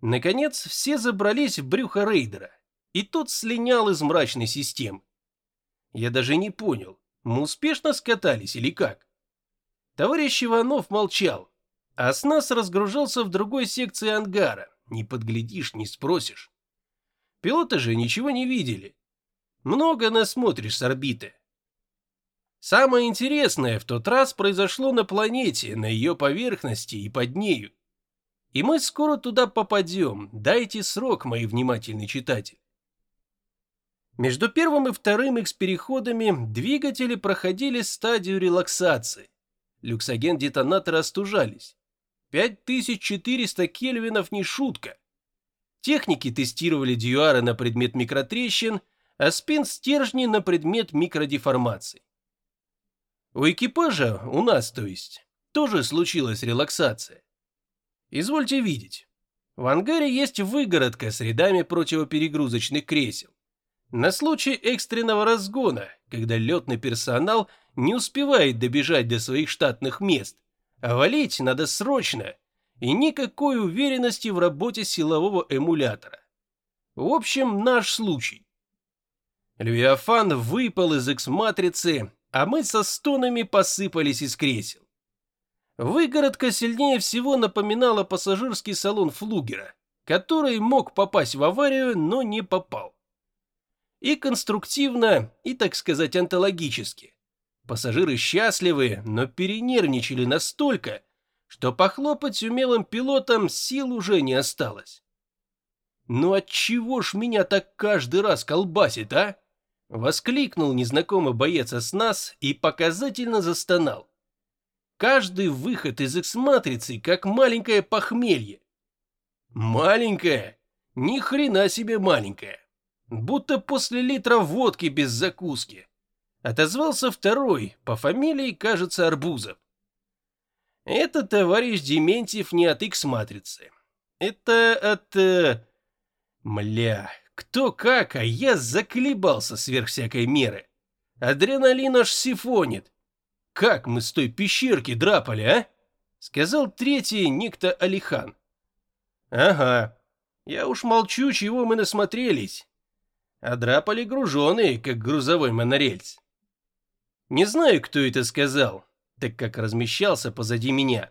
Наконец, все забрались в брюхо рейдера, и тот слинял из мрачной системы. Я даже не понял, мы успешно скатались или как? Товарищ Иванов молчал, а с нас разгружался в другой секции ангара. Не подглядишь, не спросишь. Пилоты же ничего не видели. Много насмотришь с орбиты. Самое интересное в тот раз произошло на планете, на ее поверхности и под нею. И мы скоро туда попадем, дайте срок, мои внимательный читатель. Между первым и вторым экс-переходами двигатели проходили стадию релаксации. Люксоген-детонаторы остужались. 5400 кельвинов не шутка. Техники тестировали дюары на предмет микротрещин, а спин-стержни на предмет микродеформаций. У экипажа, у нас то есть, тоже случилась релаксация. Извольте видеть. В ангаре есть выгородка с рядами противоперегрузочных кресел. На случай экстренного разгона, когда летный персонал не успевает добежать до своих штатных мест, а валить надо срочно, и никакой уверенности в работе силового эмулятора. В общем, наш случай. Левиафан выпал из X-матрицы, а мы со стонами посыпались из кресел. Выгородка сильнее всего напоминала пассажирский салон флугера, который мог попасть в аварию, но не попал. И конструктивно, и, так сказать, онтологически. Пассажиры счастливы, но перенервничали настолько, что похлопать умелым пилотом сил уже не осталось. «Ну отчего ж меня так каждый раз колбасит, а?» Воскликнул незнакомый боец с нас и показательно застонал. Каждый выход из X-матрицы как маленькое похмелье. Маленькое? Ни хрена себе маленькое. Будто после литра водки без закуски. Отозвался второй, по фамилии, кажется, Арбузов. Это товарищ Дементьев не от X-матрицы. Это от... Э... Мля, кто как, а я заколебался сверх всякой меры. Адреналин аж сифонит. Как мы с той пещерки драпали, а? Сказал третий некто Алихан. Ага, я уж молчу, чего мы насмотрелись. А драпали груженые, как грузовой монорельс. Не знаю, кто это сказал, так как размещался позади меня.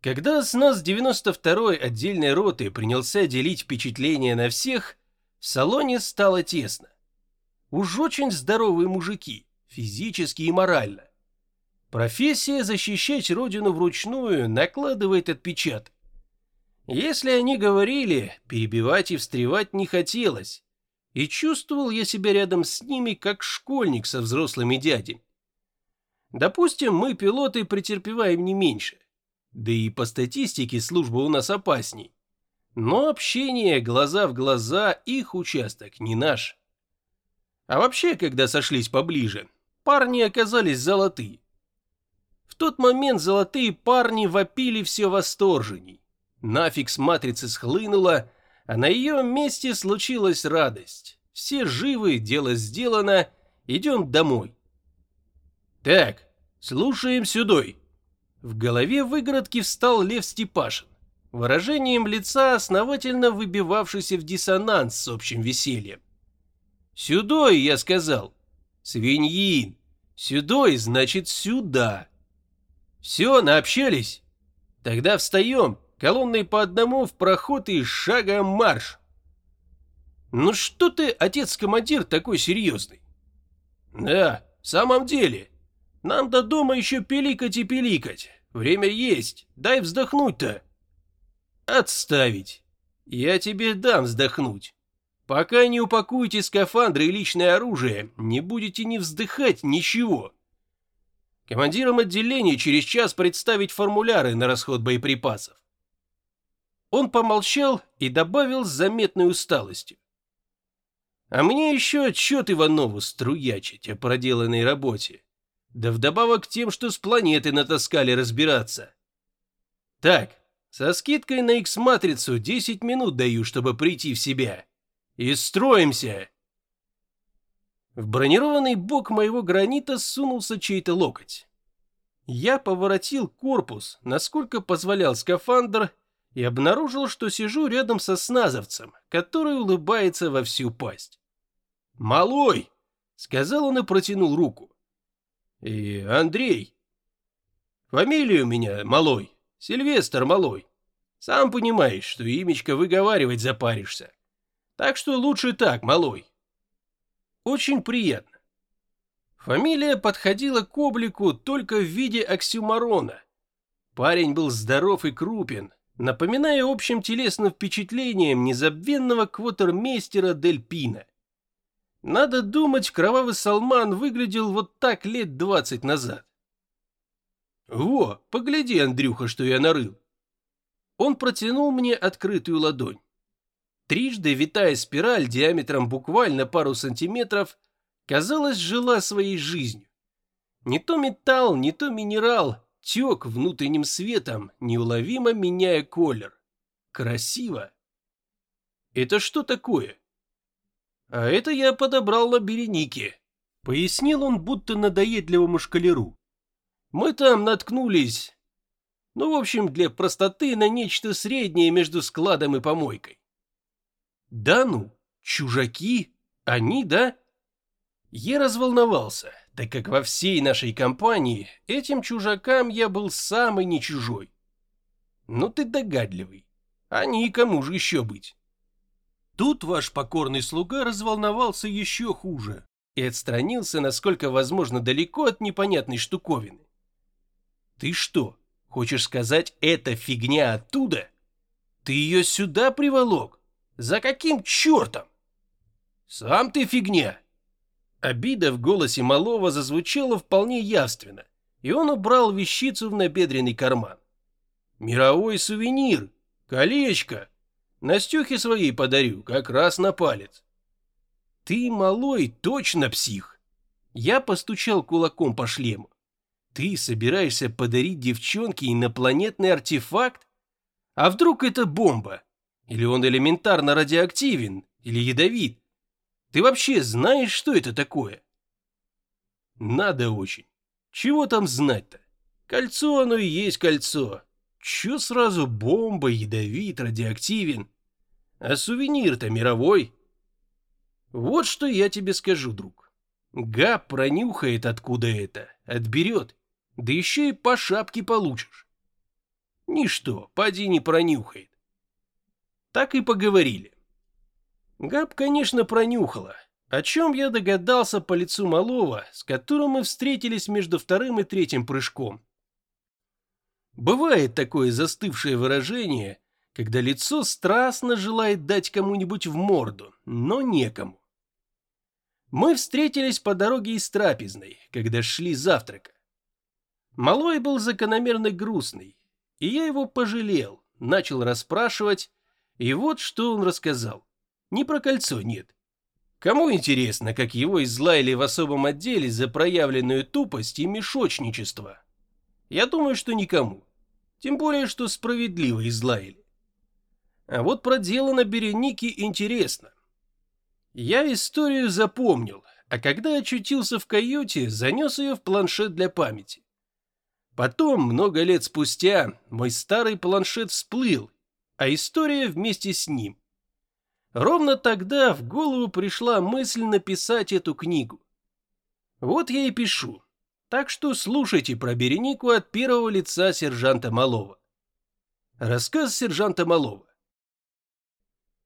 Когда с нас 92-й отдельной роты принялся делить впечатления на всех, в салоне стало тесно. Уж очень здоровые мужики физически и морально. Профессия защищать родину вручную накладывает отпечаток. Если они говорили, перебивать и встревать не хотелось, и чувствовал я себя рядом с ними, как школьник со взрослыми дядями. Допустим, мы, пилоты, претерпеваем не меньше. Да и по статистике служба у нас опасней. Но общение глаза в глаза их участок не наш. А вообще, когда сошлись поближе, парни оказались золотые. В тот момент золотые парни вопили все восторженней. Нафиг с матрицы схлынула, а на ее месте случилась радость. Все живы, дело сделано, идем домой. Так, слушаем сюдой. В голове выгородки встал Лев Степашин, выражением лица основательно выбивавшийся в диссонанс с общим весельем. «Сюдой», я сказал. «Свиньин, Сюдой значит сюда. Все, наобщались? Тогда встаем, колонной по одному в проход и шагом марш. Ну что ты, отец-командир, такой серьезный? Да, в самом деле. Нам до дома еще пиликать и пиликать. Время есть, дай вздохнуть-то. Отставить. Я тебе дам вздохнуть. Пока не упакуете скафандры и личное оружие, не будете ни вздыхать, ничего. Командирам отделения через час представить формуляры на расход боеприпасов. Он помолчал и добавил с заметной усталостью. А мне еще отчет Иванову струячить о проделанной работе. Да вдобавок тем, что с планеты натаскали разбираться. Так, со скидкой на X-матрицу 10 минут даю, чтобы прийти в себя. И строимся!» В бронированный бок моего гранита сунулся чей-то локоть. Я поворотил корпус, насколько позволял скафандр, и обнаружил, что сижу рядом со сназовцем, который улыбается во всю пасть. «Малой!» — сказал он и протянул руку. «И Андрей. Фамилия у меня Малой, Сильвестр Малой. Сам понимаешь, что имечко выговаривать запаришься. Так что лучше так, Малой». Очень приятно. Фамилия подходила к облику только в виде оксюмарона. Парень был здоров и крупен, напоминая общим телесным впечатлением незабвенного квотермейстера Дель Пина. Надо думать, кровавый Салман выглядел вот так лет двадцать назад. «Во, погляди, Андрюха, что я нарыл!» Он протянул мне открытую ладонь. Трижды витая спираль диаметром буквально пару сантиметров, казалось, жила своей жизнью. Не то металл, не то минерал, тек внутренним светом, неуловимо меняя колер. Красиво. Это что такое? А это я подобрал на Беренике. Пояснил он, будто надоедливому шкалеру. Мы там наткнулись, ну, в общем, для простоты на нечто среднее между складом и помойкой. Да ну, чужаки? Они, да? Я разволновался, так как во всей нашей компании этим чужакам я был самый не чужой. Ну ты догадливый. Они кому же еще быть? Тут ваш покорный слуга разволновался еще хуже и отстранился, насколько возможно, далеко от непонятной штуковины. Ты что, хочешь сказать, эта фигня оттуда? Ты ее сюда приволок? За каким чертом? Сам ты фигня. Обида в голосе малого зазвучала вполне явственно, и он убрал вещицу в набедренный карман. Мировой сувенир, колечко, Настюхе своей подарю, как раз на палец. Ты, малой, точно псих. Я постучал кулаком по шлему. Ты собираешься подарить девчонке инопланетный артефакт? А вдруг это бомба? Или он элементарно радиоактивен? Или ядовит? Ты вообще знаешь, что это такое? Надо очень. Чего там знать-то? Кольцо оно и есть кольцо. Чё сразу бомба, ядовит, радиоактивен? А сувенир-то мировой. Вот что я тебе скажу, друг. Габ пронюхает, откуда это, отберет, да еще и по шапке получишь. Ничто, поди не пронюхает. Так и поговорили. Габ, конечно, пронюхала, о чем я догадался по лицу малого, с которым мы встретились между вторым и третьим прыжком. Бывает такое застывшее выражение, когда лицо страстно желает дать кому-нибудь в морду, но некому. Мы встретились по дороге из трапезной, когда шли завтрака. Малой был закономерно грустный, и я его пожалел, начал расспрашивать, и вот что он рассказал. Не про кольцо нет. Кому интересно, как его излаяли в особом отделе за проявленную тупость и мешочничество? Я думаю, что никому. Тем более, что справедливо излаяли. А вот про дело на Беренике интересно. Я историю запомнил, а когда очутился в каюте, занес ее в планшет для памяти. Потом, много лет спустя, мой старый планшет всплыл, а история вместе с ним. Ровно тогда в голову пришла мысль написать эту книгу. Вот я и пишу. Так что слушайте про Беренику от первого лица сержанта Малова. Рассказ сержанта Малова.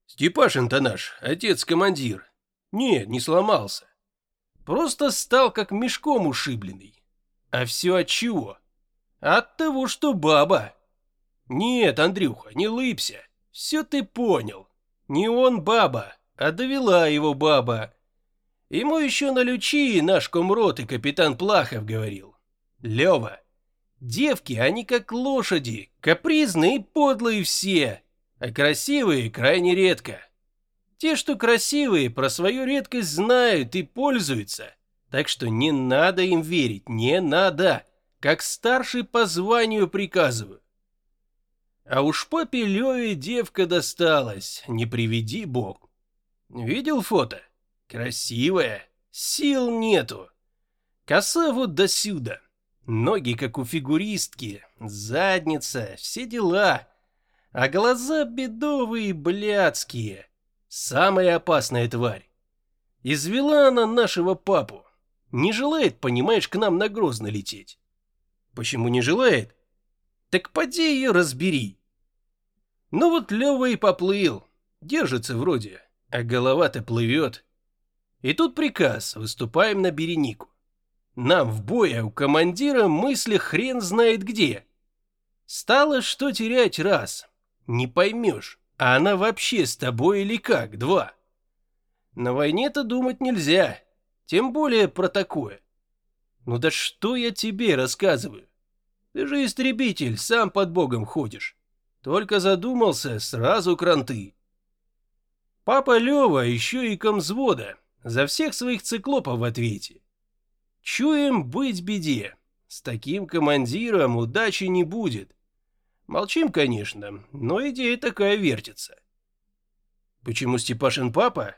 Степашин-то наш, отец-командир. Нет, не сломался. Просто стал как мешком ушибленный. А все от чего? От того, что баба. Нет, Андрюха, не лыбся. Все ты понял. Не он баба, а довела его баба. Ему еще на лючи наш комрот и капитан Плахов говорил. Лева, девки, они как лошади, капризные и подлые все, а красивые крайне редко. Те, что красивые, про свою редкость знают и пользуются, так что не надо им верить, не надо, как старший по званию приказываю. А уж папе Леве девка досталась, не приведи бог. Видел фото? Красивая, сил нету. Коса вот до сюда. Ноги, как у фигуристки, задница, все дела. А глаза бедовые блядские. Самая опасная тварь. Извела она нашего папу. Не желает, понимаешь, к нам на Грозно лететь. Почему не желает? Так поди ее разбери. Ну вот Лева и поплыл. Держится вроде, а голова-то плывет. И тут приказ, выступаем на Беренику. Нам в бой, а у командира мысли хрен знает где. Стало что терять раз. Не поймешь, а она вообще с тобой или как, два. На войне-то думать нельзя, тем более про такое. Ну да что я тебе рассказываю? Ты же истребитель, сам под богом ходишь. Только задумался, сразу кранты. Папа Лева еще и комзвода, за всех своих циклопов в ответе. Чуем быть беде. С таким командиром удачи не будет. Молчим, конечно, но идея такая вертится. Почему Степашин папа?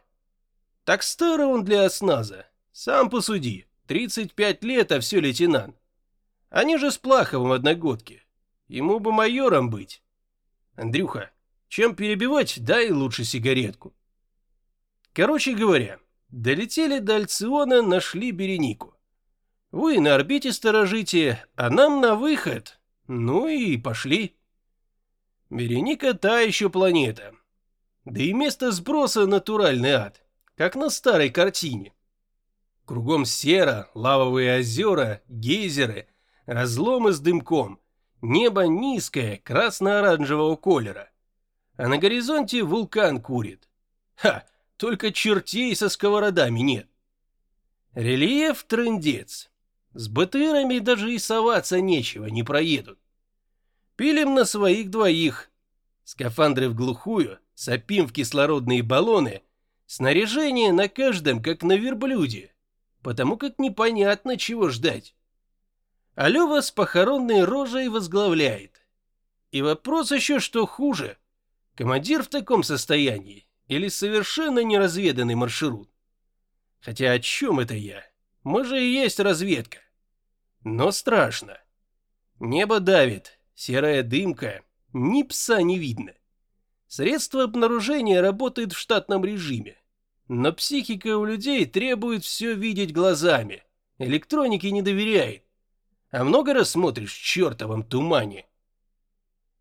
Так старый он для осназа. Сам посуди. 35 лет, а все лейтенант. Они же с Плаховым одногодки. Ему бы майором быть. Андрюха, чем перебивать, дай лучше сигаретку. Короче говоря, долетели до Альциона, нашли Беренику. Вы на орбите сторожите, а нам на выход. Ну и пошли. Береника та еще планета. Да и место сброса натуральный ад как на старой картине. Кругом сера, лавовые озера, гейзеры, разломы с дымком, небо низкое, красно-оранжевого колера. А на горизонте вулкан курит. Ха, только чертей со сковородами нет. Рельеф трындец. С БТРами даже и соваться нечего, не проедут. Пилим на своих двоих. Скафандры в глухую, сопим в кислородные баллоны — Снаряжение на каждом, как на верблюде, потому как непонятно, чего ждать. А Лева с похоронной рожей возглавляет. И вопрос еще, что хуже, командир в таком состоянии или совершенно неразведанный маршрут. Хотя о чем это я? Мы же и есть разведка. Но страшно. Небо давит, серая дымка, ни пса не видно. Средство обнаружения работает в штатном режиме. Но психика у людей требует все видеть глазами. Электронике не доверяет. А много раз смотришь в чертовом тумане.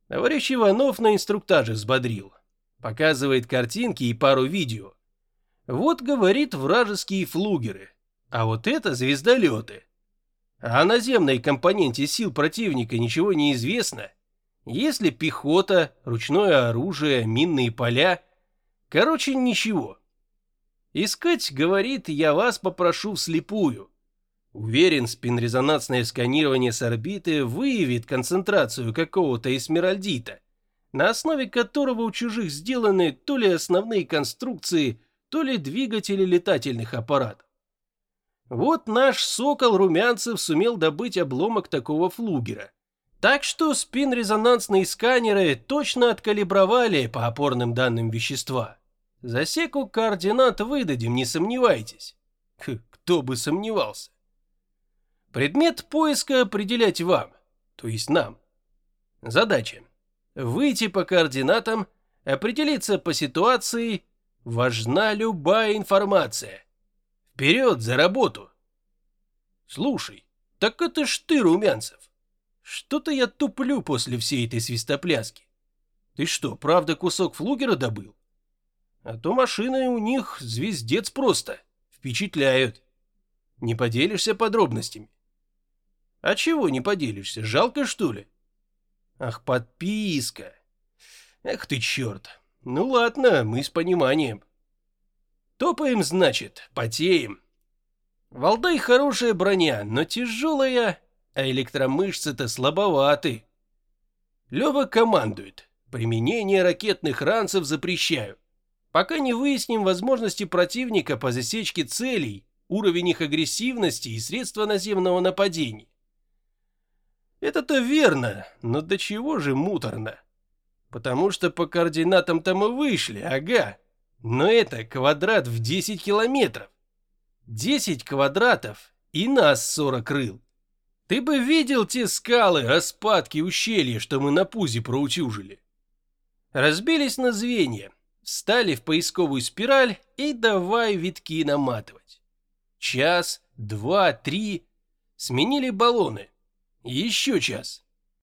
Товарищ Иванов на инструктаже взбодрил. Показывает картинки и пару видео. Вот, говорит, вражеские флугеры. А вот это звездолеты. А о наземной компоненте сил противника ничего не известно. Если пехота, ручное оружие, минные поля. Короче, ничего. Искать, говорит, я вас попрошу вслепую. Уверен, спинрезонансное сканирование с орбиты выявит концентрацию какого-то эсмеральдита, на основе которого у чужих сделаны то ли основные конструкции, то ли двигатели летательных аппаратов. Вот наш сокол Румянцев сумел добыть обломок такого флугера – так что спин-резонансные сканеры точно откалибровали по опорным данным вещества. Засеку координат выдадим, не сомневайтесь. Кто бы сомневался. Предмет поиска определять вам, то есть нам. Задача. Выйти по координатам, определиться по ситуации. Важна любая информация. Вперед, за работу. Слушай, так это ж ты, Румянцев. Что-то я туплю после всей этой свистопляски. Ты что, правда кусок флугера добыл? А то машины у них звездец просто. Впечатляют. Не поделишься подробностями? А чего не поделишься? Жалко, что ли? Ах, подписка. Эх ты черт. Ну ладно, мы с пониманием. Топаем, значит, потеем. Валдай хорошая броня, но тяжелая а электромышцы-то слабоваты. Лёва командует. Применение ракетных ранцев запрещаю. Пока не выясним возможности противника по засечке целей, уровень их агрессивности и средства наземного нападения. Это-то верно, но до чего же муторно? Потому что по координатам-то мы вышли, ага. Но это квадрат в 10 километров. 10 квадратов и нас 40 крыл. Ты бы видел те скалы, распадки, ущелья, что мы на пузе проутюжили. Разбились на звенья, встали в поисковую спираль и давай витки наматывать. Час, два, три. Сменили баллоны. Еще час.